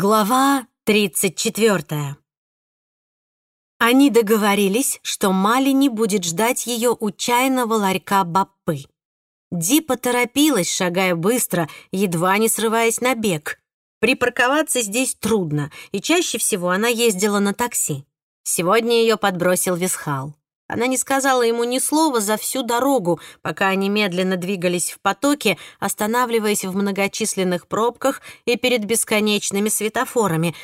Глава 34. Они договорились, что Малини будет ждать ее у чайного ларька Баппы. Ди поторопилась, шагая быстро, едва не срываясь на бег. Припарковаться здесь трудно, и чаще всего она ездила на такси. Сегодня ее подбросил Висхал. Она не сказала ему ни слова за всю дорогу, пока они медленно двигались в потоке, останавливаясь в многочисленных пробках и перед бесконечными светофорами.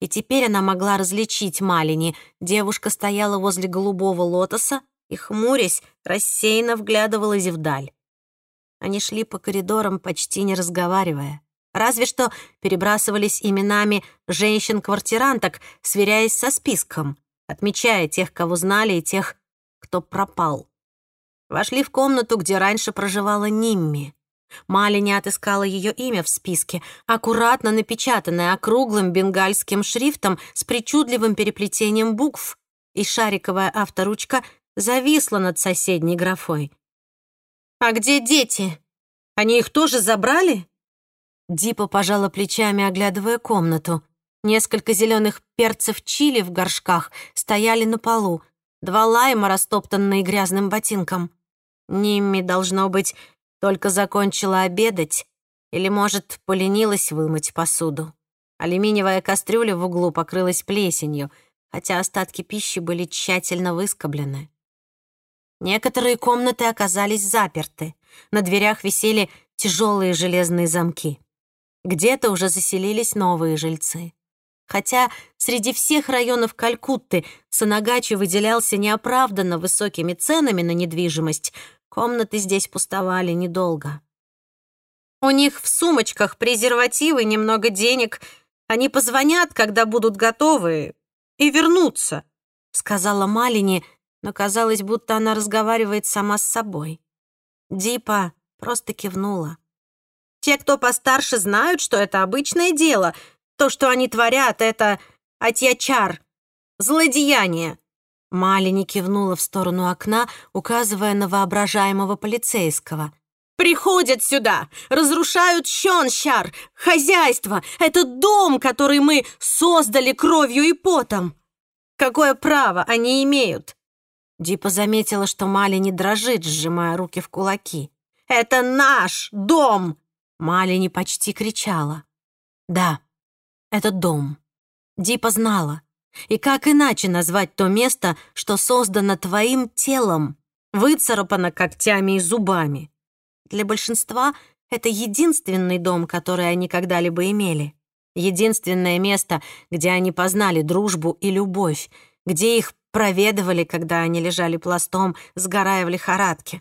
И теперь она могла различить Малини. Девушка стояла возле голубого лотоса и, хмурясь, рассеянно вглядывалась вдаль. Они шли по коридорам, почти не разговаривая. Разве что перебрасывались именами женщин-квартиранток, сверяясь со списком, отмечая тех, кого знали, и тех, кто пропал. Вошли в комнату, где раньше проживала Нимми. Мали не отыскала ее имя в списке, аккуратно напечатанное округлым бенгальским шрифтом с причудливым переплетением букв, и шариковая авторучка зависла над соседней графой. «А где дети? Они их тоже забрали?» Дипа пожала плечами, оглядывая комнату. Несколько зеленых перцев чили в горшках стояли на полу, два лайма, растоптанные грязным ботинком. Нимми, должно быть, только закончила обедать или, может, поленилась вымыть посуду. Алюминиевая кастрюля в углу покрылась плесенью, хотя остатки пищи были тщательно выскоблены. Некоторые комнаты оказались заперты. На дверях висели тяжелые железные замки. Где-то уже заселились новые жильцы. Хотя среди всех районов Калькутты Санагачи выделялся неоправданно высокими ценами на недвижимость, комнаты здесь пустовали недолго. У них в сумочках презервативы, немного денег. Они позвонят, когда будут готовы, и вернутся, сказала Малини, но казалось, будто она разговаривает сама с собой. Дипа просто кивнула. Те, кто постарше, знают, что это обычное дело — то, что они творят, это атьячар, злодеяние». Малини кивнула в сторону окна, указывая на воображаемого полицейского. «Приходят сюда, разрушают Щонщар, хозяйство, этот дом, который мы создали кровью и потом. Какое право они имеют?» Дипа заметила, что Малини дрожит, сжимая руки в кулаки. «Это наш дом!» Малини почти кричала. «Да, это дом. Дипа знала. И как иначе назвать то место, что создано твоим телом, выцарапано когтями и зубами? Для большинства это единственный дом, который они когда-либо имели. Единственное место, где они познали дружбу и любовь, где их проведывали, когда они лежали пластом, сгорая в лихорадке.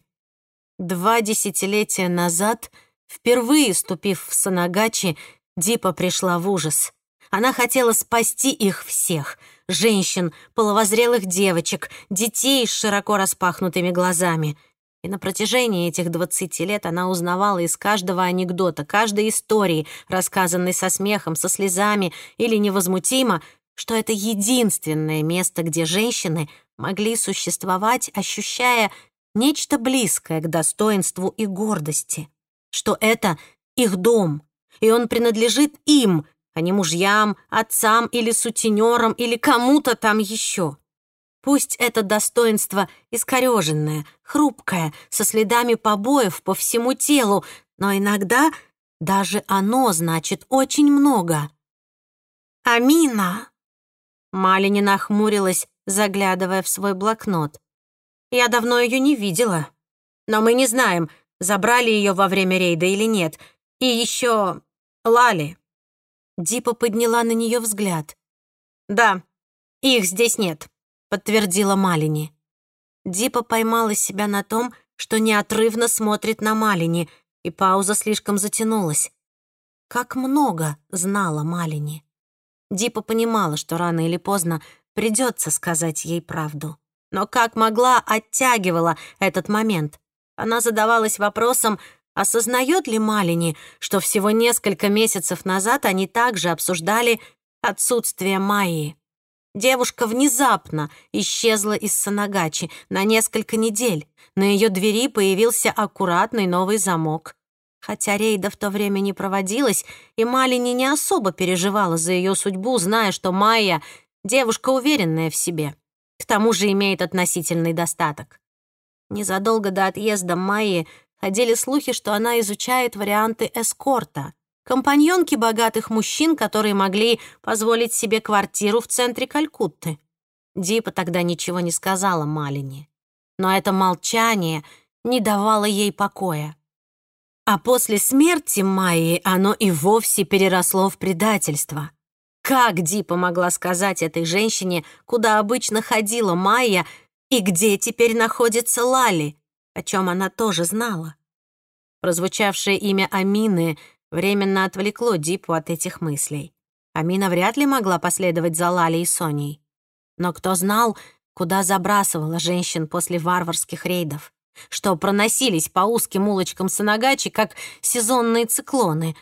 Два десятилетия назад, впервые ступив в Санагачи, Дипа пришла в ужас. Она хотела спасти их всех — женщин, половозрелых девочек, детей с широко распахнутыми глазами. И на протяжении этих двадцати лет она узнавала из каждого анекдота, каждой истории, рассказанной со смехом, со слезами или невозмутимо, что это единственное место, где женщины могли существовать, ощущая нечто близкое к достоинству и гордости, что это их дом, и он принадлежит им, а не мужьям, отцам или сутенерам или кому-то там еще. Пусть это достоинство искореженное, хрупкое, со следами побоев по всему телу, но иногда даже оно значит очень много. «Амина!» Малини нахмурилась, заглядывая в свой блокнот. «Я давно ее не видела. Но мы не знаем, забрали ее во время рейда или нет. И еще Лали. Дипа подняла на нее взгляд. «Да, их здесь нет», — подтвердила Малини. Дипа поймала себя на том, что неотрывно смотрит на Малини, и пауза слишком затянулась. Как много знала Малини. Дипа понимала, что рано или поздно придется сказать ей правду. Но как могла, оттягивала этот момент. Она задавалась вопросом, Осознает ли Малини, что всего несколько месяцев назад они также обсуждали отсутствие Майи? Девушка внезапно исчезла из Санагачи на несколько недель. На ее двери появился аккуратный новый замок. Хотя рейда в то время не проводилось, и Малини не особо переживала за ее судьбу, зная, что Майя — девушка уверенная в себе. К тому же имеет относительный достаток. Незадолго до отъезда Майи ходили слухи, что она изучает варианты эскорта, компаньонки богатых мужчин, которые могли позволить себе квартиру в центре Калькутты. Дипа тогда ничего не сказала Малине. Но это молчание не давало ей покоя. А после смерти Майи оно и вовсе переросло в предательство. Как Дипа могла сказать этой женщине, куда обычно ходила Майя и где теперь находится Лали, о чем она тоже знала? Прозвучавшее имя Амины временно отвлекло Дипу от этих мыслей. Амина вряд ли могла последовать за Лали и Соней. Но кто знал, куда забрасывала женщин после варварских рейдов? Что проносились по узким улочкам Санагачи, как сезонные циклоны.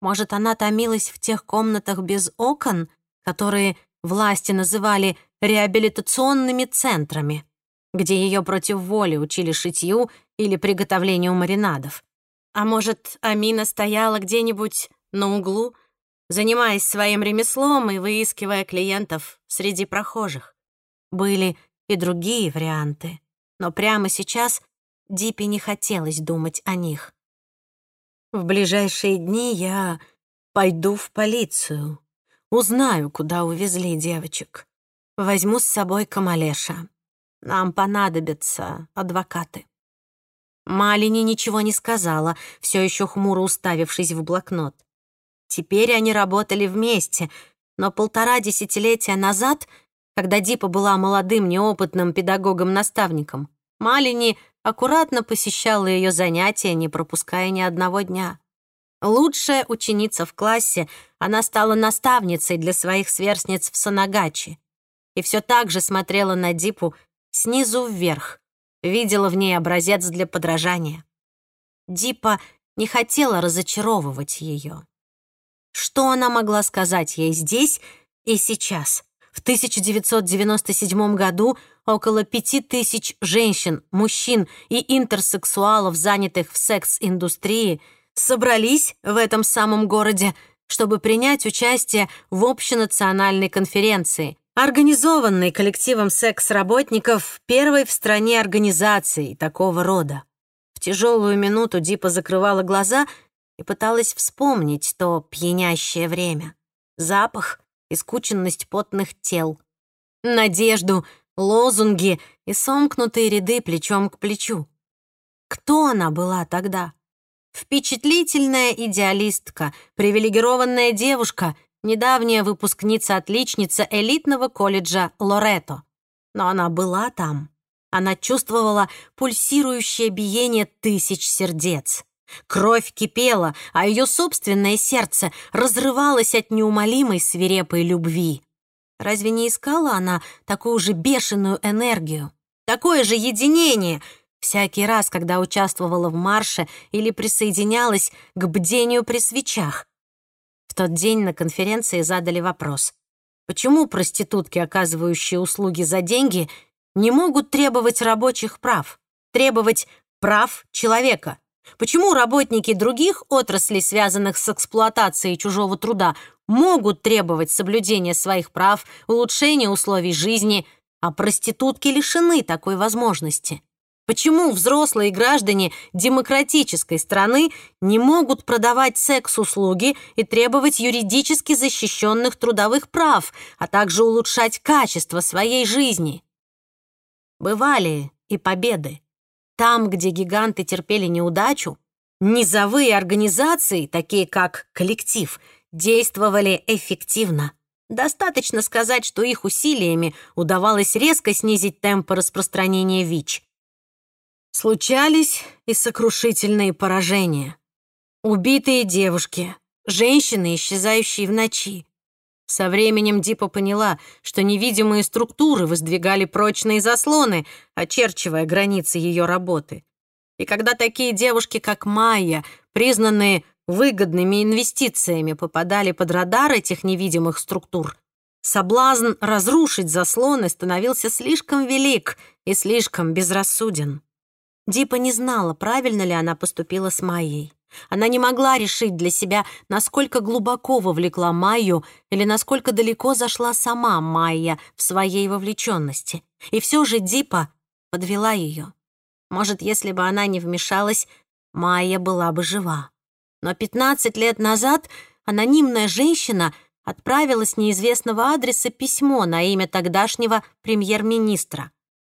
Может, она томилась в тех комнатах без окон, которые власти называли реабилитационными центрами, где ее против воли учили шитью или приготовлению маринадов. А может, Амина стояла где-нибудь на углу, занимаясь своим ремеслом и выискивая клиентов среди прохожих. Были и другие варианты, но прямо сейчас Дипи не хотелось думать о них. В ближайшие дни я пойду в полицию, узнаю, куда увезли девочек. Возьму с собой Камалеша. Нам понадобятся адвокаты. Малини ничего не сказала, все еще хмуро уставившись в блокнот. Теперь они работали вместе, но полтора десятилетия назад, когда Дипа была молодым неопытным педагогом-наставником, Малини аккуратно посещала ее занятия, не пропуская ни одного дня. Лучшая ученица в классе, она стала наставницей для своих сверстниц в Санагачи и все так же смотрела на Дипу снизу вверх, видела в ней образец для подражания. Дипа не хотела разочаровывать ее. Что она могла сказать ей здесь и сейчас? В 1997 году около пяти тысяч женщин, мужчин и интерсексуалов, занятых в секс-индустрии, собрались в этом самом городе, чтобы принять участие в общенациональной конференции, организованной коллективом секс-работников первой в стране организации такого рода. В тяжелую минуту Дипа закрывала глаза и пыталась вспомнить то пьянящее время. Запах и скученность потных тел. Надежду, лозунги и сомкнутые ряды плечом к плечу. Кто она была тогда? Впечатлительная идеалистка, привилегированная девушка, недавняя выпускница-отличница элитного колледжа Лоретто. Но она была там. Она чувствовала пульсирующее биение тысяч сердец. Кровь кипела, а ее собственное сердце разрывалось от неумолимой свирепой любви. Разве не искала она такую же бешеную энергию, такое же единение всякий раз, когда участвовала в марше или присоединялась к бдению при свечах? В тот день на конференции задали вопрос. Почему проститутки, оказывающие услуги за деньги, не могут требовать рабочих прав, требовать прав человека? Почему работники других отраслей, связанных с эксплуатацией чужого труда, могут требовать соблюдения своих прав, улучшения условий жизни, а проститутки лишены такой возможности? Почему взрослые граждане демократической страны не могут продавать секс-услуги и требовать юридически защищенных трудовых прав, а также улучшать качество своей жизни? Бывали и победы. Там, где гиганты терпели неудачу, низовые организации, такие как коллектив, действовали эффективно. Достаточно сказать, что их усилиями удавалось резко снизить темпы распространения ВИЧ. Случались и сокрушительные поражения. Убитые девушки, женщины, исчезающие в ночи. Со временем Дипа поняла, что невидимые структуры воздвигали прочные заслоны, очерчивая границы ее работы. И когда такие девушки, как Майя, признанные выгодными инвестициями, попадали под радар этих невидимых структур, соблазн разрушить заслоны становился слишком велик и слишком безрассуден. Дипа не знала, правильно ли она поступила с Майей. Она не могла решить для себя, насколько глубоко вовлекла Майю или насколько далеко зашла сама Майя в своей вовлеченности. И все же Дипа подвела ее. Может, если бы она не вмешалась, Майя была бы жива. Но 15 лет назад анонимная женщина отправила с неизвестного адреса письмо на имя тогдашнего премьер-министра.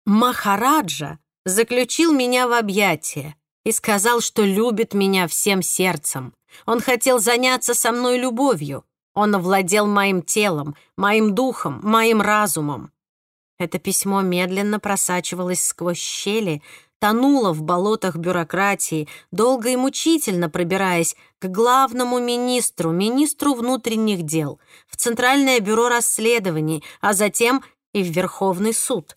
Махараджа заключил меня в объятия и сказал, что любит меня всем сердцем. Он хотел заняться со мной любовью. Он овладел моим телом, моим духом, моим разумом. Это письмо медленно просачивалось сквозь щели, тонуло в болотах бюрократии, долго и мучительно пробираясь к главному министру, министру внутренних дел, в Центральное бюро расследований, а затем и в Верховный суд.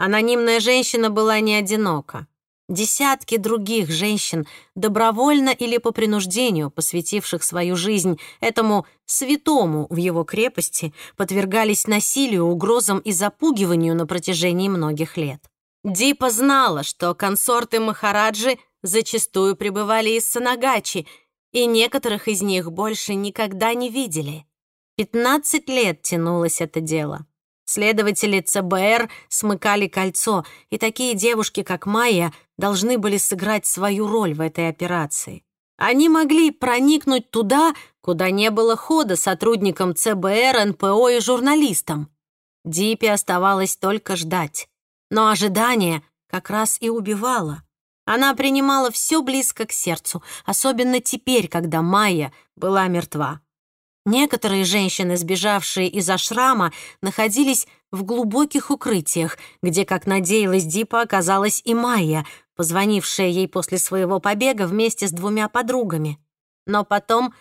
Анонимная женщина была не одинока. Десятки других женщин, добровольно или по принуждению, посвятивших свою жизнь этому святому в его крепости, подвергались насилию, угрозам и запугиванию на протяжении многих лет. Дипа знала, что консорты Махараджи зачастую пребывали из Санагачи, и некоторых из них больше никогда не видели. Пятнадцать лет тянулось это дело. Следователи ЦБР смыкали кольцо, и такие девушки, как Майя, должны были сыграть свою роль в этой операции. Они могли проникнуть туда, куда не было хода сотрудникам ЦБР, НПО и журналистам. Дипи оставалось только ждать. Но ожидание как раз и убивало. Она принимала все близко к сердцу, особенно теперь, когда Майя была мертва. Некоторые женщины, сбежавшие из ашрама, находились в глубоких укрытиях, где, как надеялась Дипа, оказалась и Майя, позвонившая ей после своего побега вместе с двумя подругами. Но потом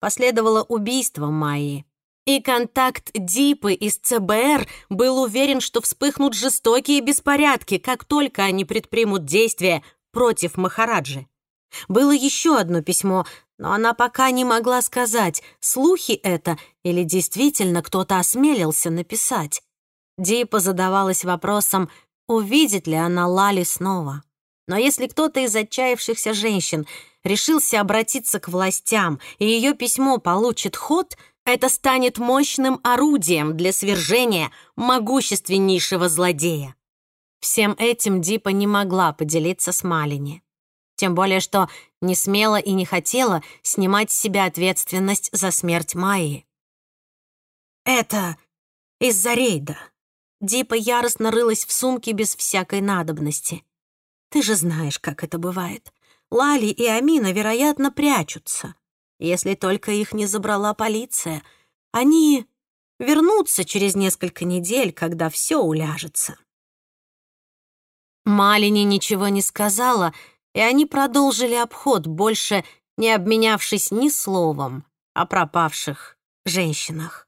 последовало убийство Майи. И контакт Дипы из ЦБР был уверен, что вспыхнут жестокие беспорядки, как только они предпримут действия против Махараджи. Было еще одно письмо, но она пока не могла сказать, слухи это или действительно кто-то осмелился написать. Дипа задавалась вопросом, увидит ли она Лали снова. Но если кто-то из отчаявшихся женщин решился обратиться к властям, и ее письмо получит ход, это станет мощным орудием для свержения могущественнейшего злодея. Всем этим Дипа не могла поделиться с Малини. Тем более, что не смела и не хотела снимать с себя ответственность за смерть Майи. «Это из-за рейда». Дипа яростно рылась в сумке без всякой надобности. «Ты же знаешь, как это бывает. Лали и Амина, вероятно, прячутся. Если только их не забрала полиция. Они вернутся через несколько недель, когда все уляжется». Малини ничего не сказала, и они продолжили обход, больше не обменявшись ни словом о пропавших женщинах.